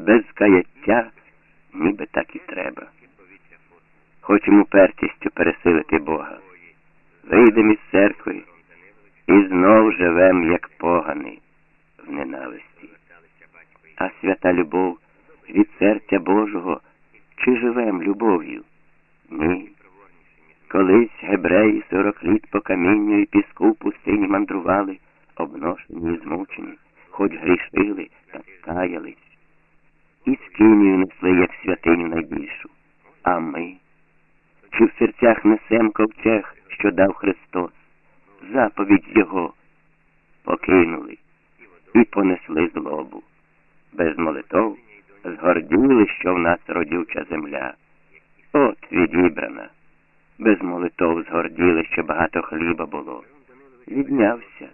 без каяття, ніби так і треба. Хочемо упертістю пересилити Бога. Вийдемо із церкви і знов живем, як погани в ненависті. А свята любов від серця Божого чи живем любов'ю? Ні. Колись гебреї сорок літ по камінню і піску в пустині мандрували, обношені і змучені, хоч грішили та каялись. Скинію несли, як святиню найбільшу. А ми, чи в серцях несем ковчег, що дав Христос, заповідь Його покинули і понесли злобу. Без молитов згорділи, що в нас родюча земля. От відібрана. Без молитов згорділи, що багато хліба було. Віднявся,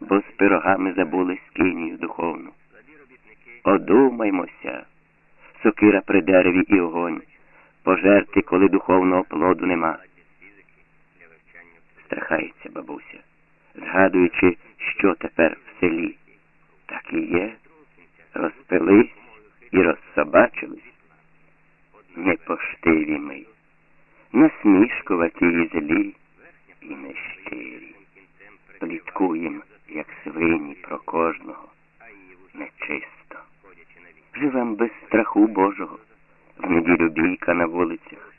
бо з пирогами забули скинію духовну. Сокира при дереві і огонь, пожерти, коли духовного плоду нема. Страхається бабуся, згадуючи, що тепер в селі. Так і є, розпились і розсобачились. Непоштиві ми, насмішкуваті і злі і нещирі. Пліткуєм, як свині про кожного, нечисто. Живем без страху Божого, в неділю бійка на вулицях.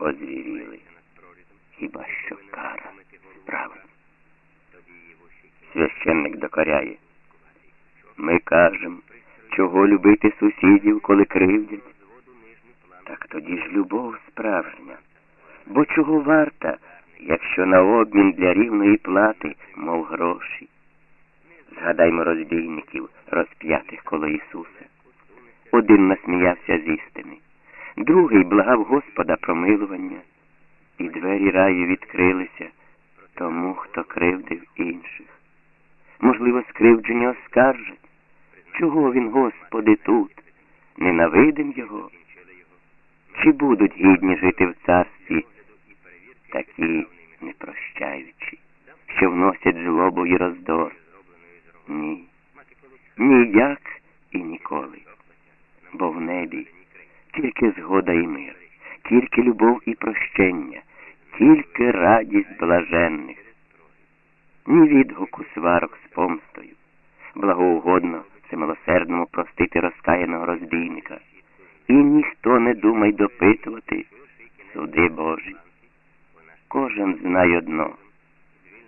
Озвіріли. Хіба що кара справить. Священник докоряє. Ми кажем, чого любити сусідів, коли кривдять. Так тоді ж любов справжня. Бо чого варта, якщо на обмін для рівної плати, мов гроші? Згадаймо розбійників, розп'ятих коло Ісуса. Один насміявся з істини, другий благав Господа промилування, і двері раю відкрилися тому, хто кривдив інших. Можливо, скривдження оскаржать. Чого він, Господи, тут? Ненавидим його? Чи будуть гідні жити в царстві, такі непрощаючі, що вносять злобу і роздор? Ні. Ніяк і ніколи. Бо в небі тільки згода і мир, тільки любов і прощення, тільки радість блаженних. Ні відгуку сварок з помстою, благоугодно всемилосердному простити розкаяного розбійника. І ніхто не думай допитувати суди Божі. Кожен знає одно,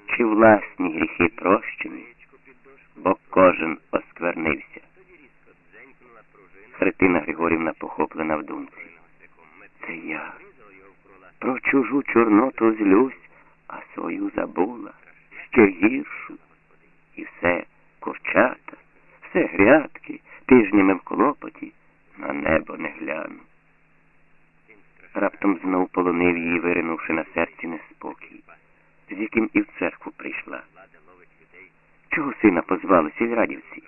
чи власні гріхи прощені, бо кожен осквернився. Христина Григорівна похоплена в думці. Це я. Про чужу чорноту злюсь, а свою забула, ще гіршу. І все курчата, все грядки, тижнями в клопоті, на небо не гляну. Раптом знов полонив її, виринувши на серці неспокій, з яким і в церкву прийшла. Чого сина позвали сільрадівці?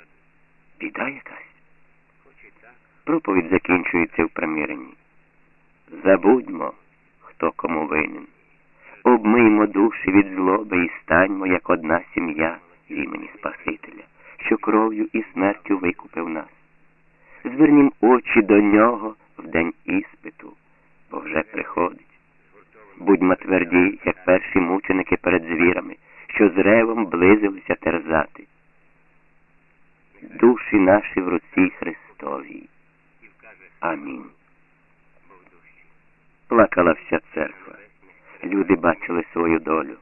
Біда якась. Проповідь закінчується в примиренні. Забудьмо, хто кому винен. Обмиймо душі від злоби і станьмо, як одна сім'я в імені Спасителя, що кров'ю і смертю викупив нас. Звернім очі до нього в день іспиту, бо вже приходить. Будьмо тверді, як перші мученики перед звірами, що з ревом близилися терзати. Душі наші в руці Христовій. Амінь. Плакала вся церква. Люди бачили свою долю,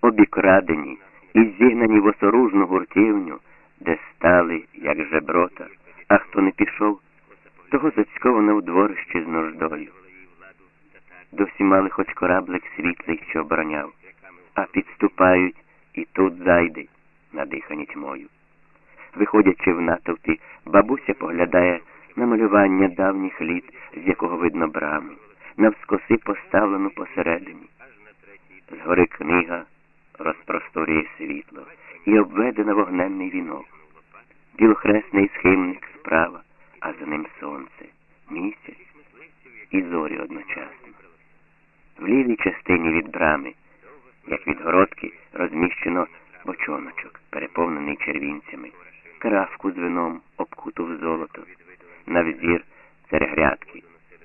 обікрадені і зігнані в осоружну гуртівню, де стали, як жеброта, а хто не пішов, того зацьковано в дворищі з нуждою. Досі мали хоч кораблик світлий, що обороняв, а підступають і тут зайди, надихані тьмою. Виходячи в натовпі, бабуся поглядає на малювання давніх літ, з якого видно брами, навскоси поставлену посередині. Згори книга розпросторює світло і обведена вогненний вінок. Білохресний схимник справа, а за ним сонце, місяць і зорі одночасно. В лівій частині від брами, як від городки, розміщено бочоночок, переповнений червінцями, каравку з вином,